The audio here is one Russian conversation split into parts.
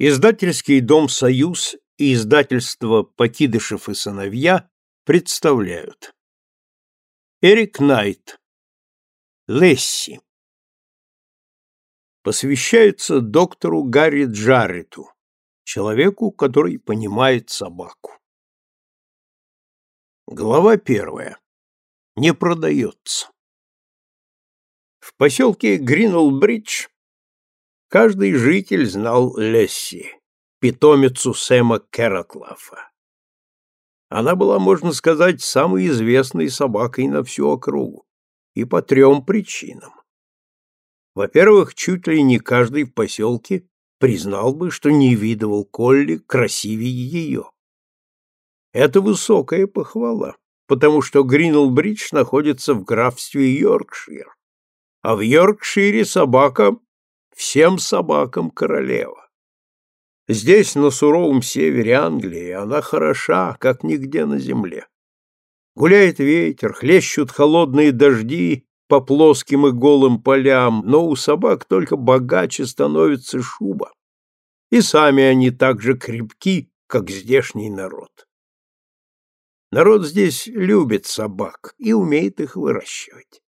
Издательский дом «Союз» и издательство «Покидышев и сыновья» представляют. Эрик Найт. Лесси. Посвящается доктору Гарри Джаррету, человеку, который понимает собаку. Глава первая. Не продается. В поселке Гринелл-Бридж Каждый житель знал Лесси, питомицу Сэма Кераклафа. Она была, можно сказать, самой известной собакой на всю округу, и по трем причинам. Во-первых, чуть ли не каждый в поселке признал бы, что не видывал Колли красивее ее. Это высокая похвала, потому что Гринелл-Бридж находится в графстве Йоркшир, а в Йоркшире собака всем собакам королева. Здесь, на суровом севере Англии, она хороша, как нигде на земле. Гуляет ветер, хлещут холодные дожди по плоским и голым полям, но у собак только богаче становится шуба. И сами они так же крепки, как здешний народ. Народ здесь любит собак и умеет их выращивать.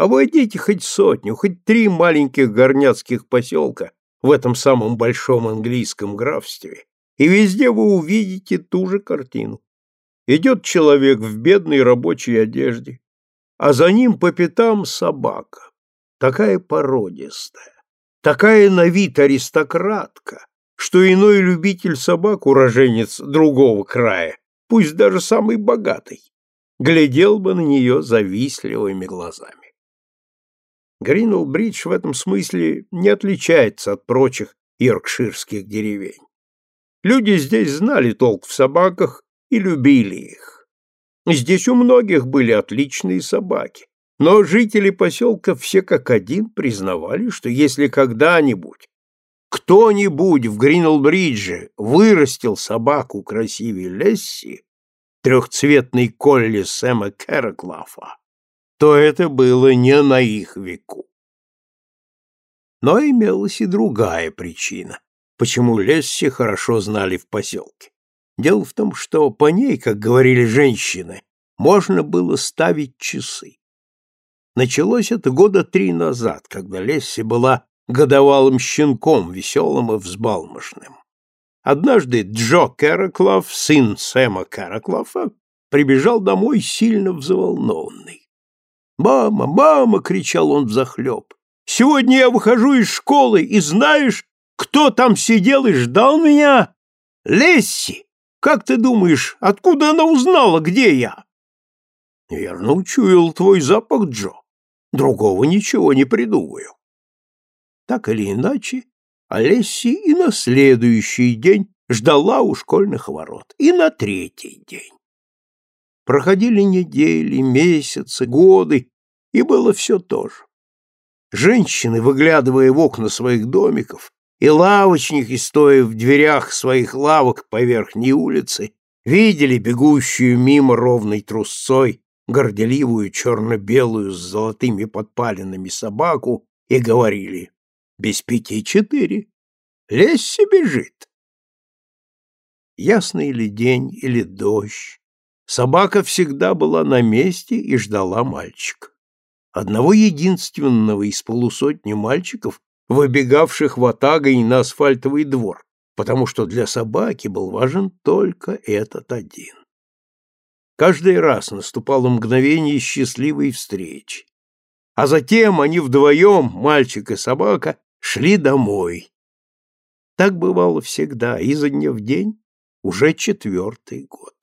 Обойдите хоть сотню, хоть три маленьких горняцких поселка в этом самом большом английском графстве, и везде вы увидите ту же картину. Идет человек в бедной рабочей одежде, а за ним по пятам собака, такая породистая, такая на вид аристократка, что иной любитель собак, уроженец другого края, пусть даже самый богатый, глядел бы на нее завистливыми глазами. Гринелл-Бридж в этом смысле не отличается от прочих йоркширских деревень. Люди здесь знали толк в собаках и любили их. Здесь у многих были отличные собаки, но жители поселка все как один признавали, что если когда-нибудь кто-нибудь в Гринелл-Бридже вырастил собаку красивее Лесси, трехцветный колли Сэма Кэроклафа, то это было не на их веку. Но имелась и другая причина, почему Лесси хорошо знали в поселке. Дело в том, что по ней, как говорили женщины, можно было ставить часы. Началось это года три назад, когда Лесси была годовалым щенком, веселым и взбалмошным. Однажды Джо Кэроклав, сын Сэма Кэроклафа, прибежал домой сильно взволнованный. «Мама, мама!» — кричал он взахлеб. «Сегодня я выхожу из школы, и знаешь, кто там сидел и ждал меня? Лесси! Как ты думаешь, откуда она узнала, где я?» «Верно учуял твой запах, Джо. Другого ничего не придумаю». Так или иначе, Олесси и на следующий день ждала у школьных ворот, и на третий день. Проходили недели, месяцы, годы, и было все то же. Женщины, выглядывая в окна своих домиков, и лавочники, стоя в дверях своих лавок по верхней улице, видели бегущую мимо ровной трусцой горделивую черно-белую с золотыми подпалинами собаку и говорили «Без пяти четыре. Лесси бежит». Ясный или день, или дождь, Собака всегда была на месте и ждала мальчика. Одного единственного из полусотни мальчиков, выбегавших в атагой на асфальтовый двор, потому что для собаки был важен только этот один. Каждый раз наступало мгновение счастливой встречи. А затем они вдвоем, мальчик и собака, шли домой. Так бывало всегда, изо дня в день, уже четвертый год.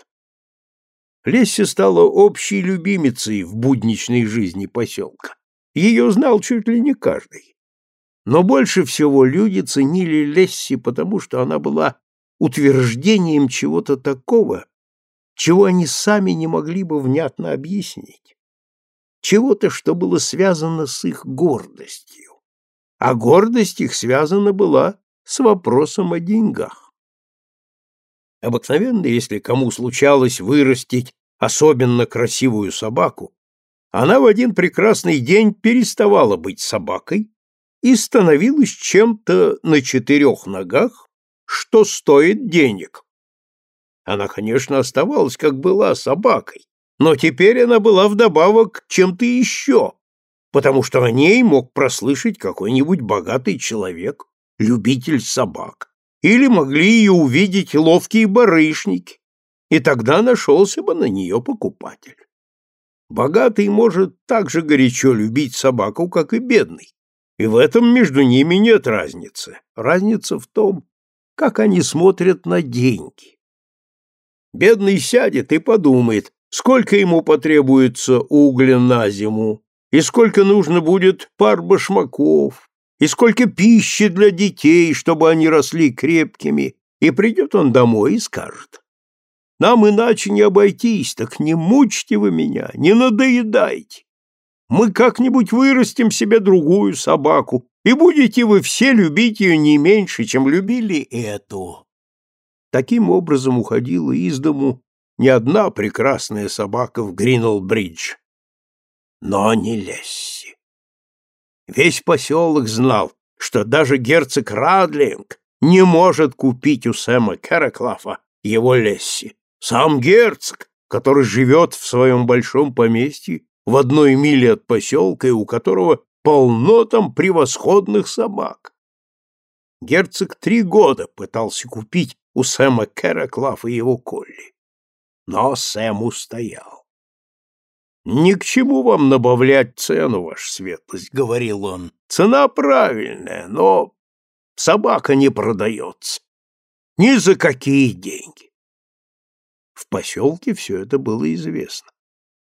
Лесси стала общей любимицей в будничной жизни поселка. Ее знал чуть ли не каждый. Но больше всего люди ценили Лесси, потому что она была утверждением чего-то такого, чего они сами не могли бы внятно объяснить. Чего-то, что было связано с их гордостью. А гордость их связана была с вопросом о деньгах. Обыкновенно, если кому случалось вырастить особенно красивую собаку, она в один прекрасный день переставала быть собакой и становилась чем-то на четырех ногах что стоит денег. Она, конечно, оставалась, как была, собакой, но теперь она была вдобавок чем-то еще, потому что о ней мог прослышать какой-нибудь богатый человек, любитель собак, или могли ее увидеть ловкие барышники, и тогда нашелся бы на нее покупатель. Богатый может так же горячо любить собаку, как и бедный, и в этом между ними нет разницы. Разница в том, как они смотрят на деньги. Бедный сядет и подумает, сколько ему потребуется угля на зиму, и сколько нужно будет пар башмаков, и сколько пищи для детей, чтобы они росли крепкими, и придет он домой и скажет, «Нам иначе не обойтись, так не мучьте вы меня, не надоедайте. Мы как-нибудь вырастим себе другую собаку, и будете вы все любить ее не меньше, чем любили эту». Таким образом уходила из дому не одна прекрасная собака в Гринелл-Бридж, но не Лесси. Весь поселок знал, что даже герцог Радлинг не может купить у Сэма Кераклафа его Лесси. Сам герцог, который живет в своем большом поместье в одной миле от поселка и у которого полно там превосходных собак. Герцог три года пытался купить у Сэма Кераклафа его Колли. Но Сэм устоял. «Ни к чему вам набавлять цену, ваша светлость», — говорил он. «Цена правильная, но собака не продается. Ни за какие деньги». В поселке все это было известно.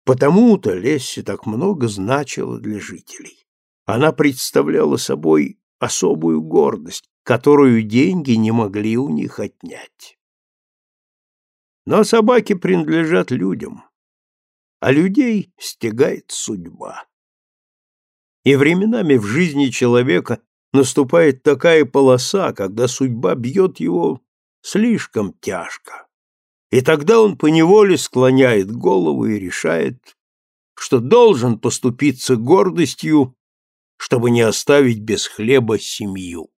Потому-то Лесси так много значила для жителей. Она представляла собой особую гордость, которую деньги не могли у них отнять. Но собаки принадлежат людям, а людей стегает судьба. И временами в жизни человека наступает такая полоса, когда судьба бьет его слишком тяжко. И тогда он поневоле склоняет голову и решает, что должен поступиться гордостью, чтобы не оставить без хлеба семью.